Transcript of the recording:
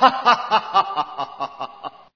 ha ha ha ha